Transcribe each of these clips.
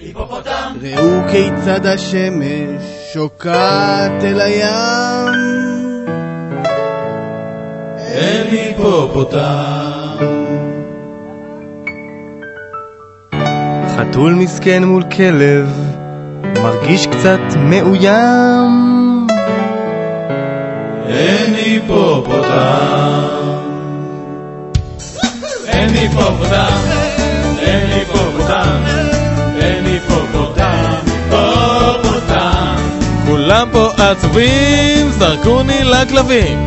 היפופוטם! ראו כיצד השמש שוקעת אל הים. אין היפופוטם! חתול מסכן מול כלב, מרגיש קצת מאוים. אין היפופוטם! אין היפופוטם! היפופוטם! היפופוטם! כולם פה עצובים, זרקוני לכלבים.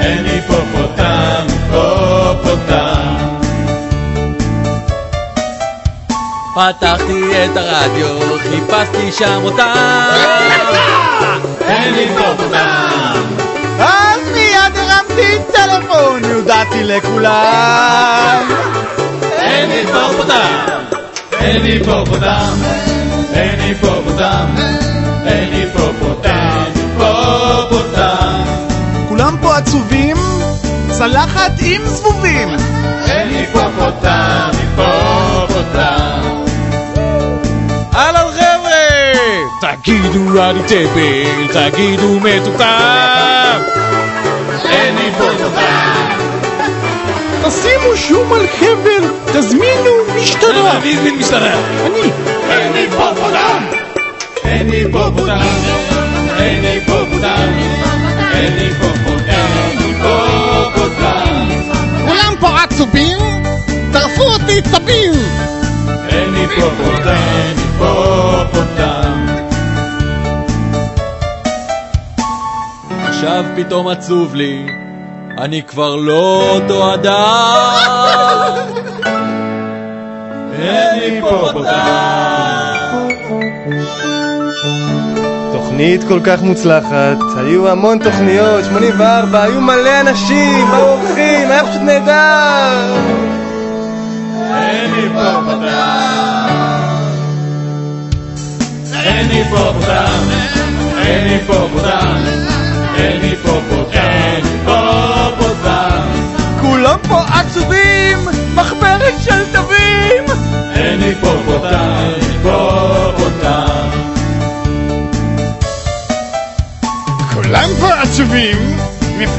אין היפופוטם! היפופוטם! פתחתי את הרדיו, חיפשתי שם אותם. אין היפופוטם! אז מיד הרמתי טלפון, הודעתי לכולם. אין היפופוטם! אין היפופוטם! אין היפופוטם! אין היפופוטם! היפופוטם! כולם פה עצובים, צלחת עם זבובים. אין היפופוטם! היפופוטם! אהלן חבר'ה! תגידו אני טבל, תגידו מטומטם! תשימו שום על חבל, תזמינו משטרה. מי הזמין משטרה? אני. אין היפופוטם! אין היפופוטם! אין היפופוטם! אין היפופוטם! היפופוטם! כולם פה עצובים, טרפו אותי טבין. אין היפופוטם! היפופוטם! עכשיו פתאום עצוב לי, אני כבר לא אותו אדם. אין היפופוטם! תוכנית כל כך מוצלחת, היו המון תוכניות, 84, היו מלא אנשים, באו אורחים, היה פשוט נהדר. אין היפופוטם! אין היפופוטם! אין היפופוטם! אין היפופוטם! היפופוטם!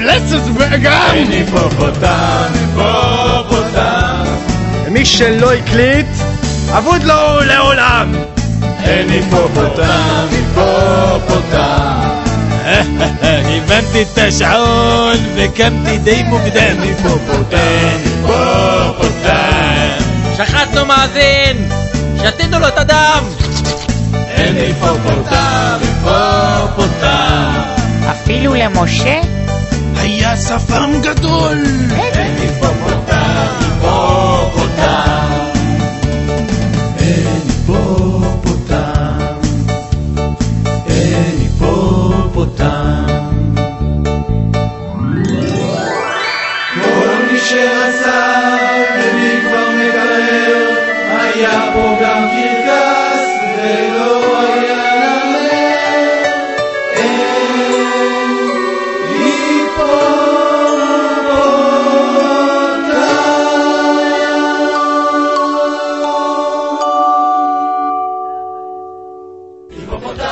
מפלצת באגם. אין היפופוטם! היפופוטם! מי שלא הקליט, אבוד לו לעולם. אין היפופוטם! היפופוטם! הבנתי את השעון וקמתי די מוקדם. היפופוטם! היפופוטם! שחטנו מאזין! שתינו לו את הדם! אין היפופוטם! היפופוטם! אפילו למשה? היה שפם גדול. אין היפופוטם! היפופוטם! שרצה